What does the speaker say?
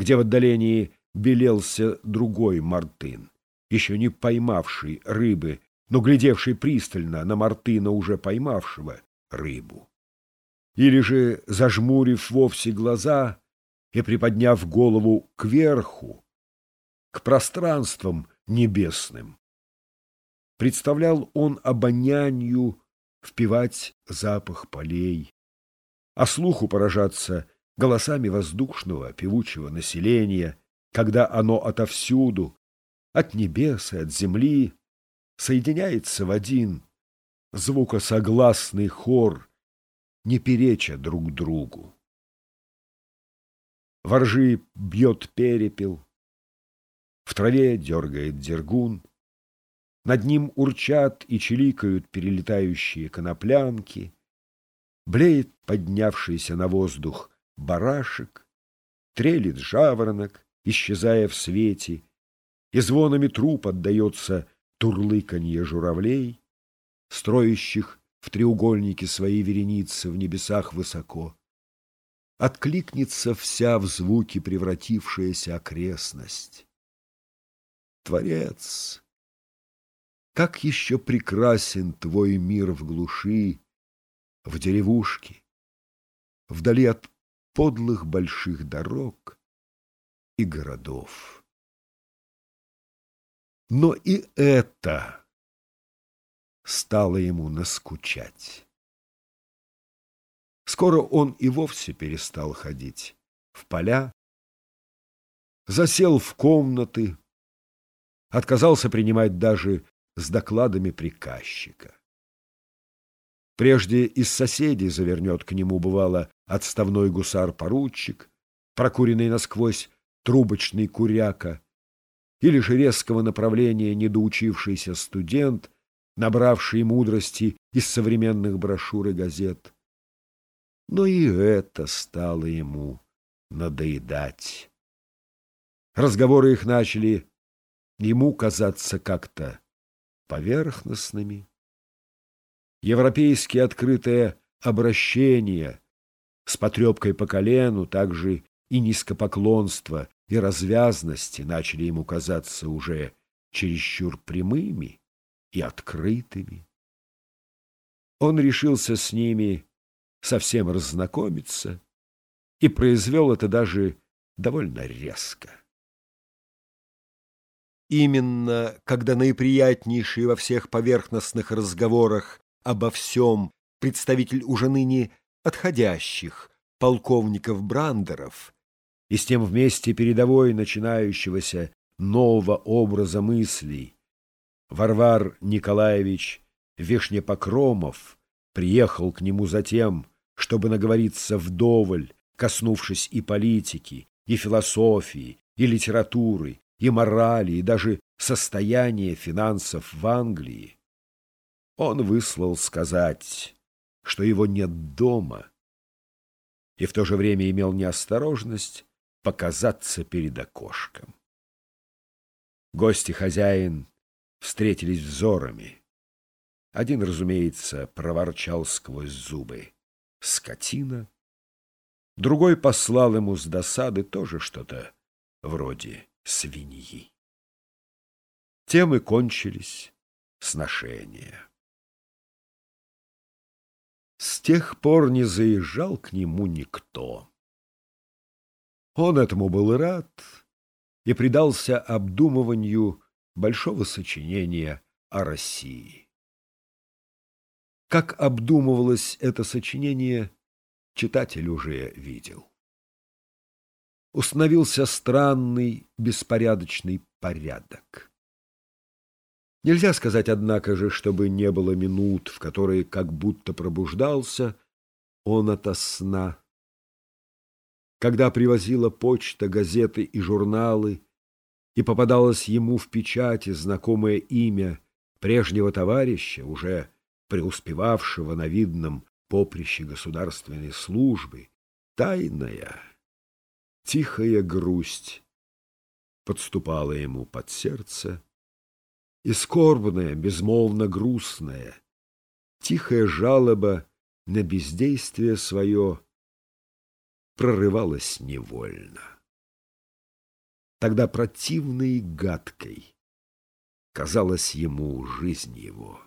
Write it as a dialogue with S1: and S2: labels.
S1: где в отдалении белелся другой мартын, еще не поймавший рыбы, но глядевший пристально на мартына, уже поймавшего рыбу. Или же, зажмурив вовсе глаза и приподняв голову кверху, к пространствам небесным, представлял он обонянью впивать запах полей, а слуху поражаться голосами воздушного певучего населения, когда оно отовсюду, от небес и от земли, соединяется в один звукосогласный хор, не переча друг другу. Воржи бьет перепел, в траве дергает дергун, над ним урчат и чиликают перелетающие коноплянки, блеет поднявшийся на воздух барашек, трелит жаворонок, исчезая в свете, и звонами труп отдается турлыканье журавлей, строящих в треугольнике свои вереницы в небесах высоко. Откликнется вся в звуки превратившаяся окрестность. Творец, как еще прекрасен твой мир в глуши, в деревушке, вдали от подлых больших дорог и городов. Но и это стало ему наскучать. Скоро он и вовсе перестал ходить в поля, засел в комнаты, отказался принимать даже с докладами приказчика. Прежде из соседей завернет к нему, бывало, отставной гусар-поручик, прокуренный насквозь трубочный куряка, или же резкого направления недоучившийся студент, набравший мудрости из современных брошюр и газет. Но и это стало ему надоедать. Разговоры их начали ему казаться как-то поверхностными. Европейские открытые обращения с потрепкой по колену, также и низкопоклонство и развязности начали ему казаться уже чересчур прямыми и открытыми. Он решился с ними совсем разнакомиться и произвел это даже довольно резко. Именно когда наиприятнейший во всех поверхностных разговорах обо всем представитель уже ныне отходящих полковников-брандеров и с тем вместе передовой начинающегося нового образа мыслей. Варвар Николаевич Вишнепокромов приехал к нему затем, чтобы наговориться вдоволь, коснувшись и политики, и философии, и литературы, и морали, и даже состояния финансов в Англии. Он выслал сказать, что его нет дома, и в то же время имел неосторожность показаться перед окошком. Гости хозяин встретились взорами. Один, разумеется, проворчал сквозь зубы. Скотина. Другой послал ему с досады тоже что-то вроде свиньи. Тем и кончились сношения. С тех пор не заезжал к нему никто. Он этому был рад и предался обдумыванию большого сочинения о России. Как обдумывалось это сочинение, читатель уже видел. Установился странный, беспорядочный порядок. Нельзя сказать, однако же, чтобы не было минут, в которые как будто пробуждался он ото сна. Когда привозила почта, газеты и журналы, и попадалось ему в печати знакомое имя прежнего товарища, уже преуспевавшего на видном поприще государственной службы, тайная, тихая грусть подступала ему под сердце, и скорбная, безмолвно грустная, тихая жалоба на бездействие свое — прорывалась невольно. Тогда противной и гадкой казалась ему жизнь его.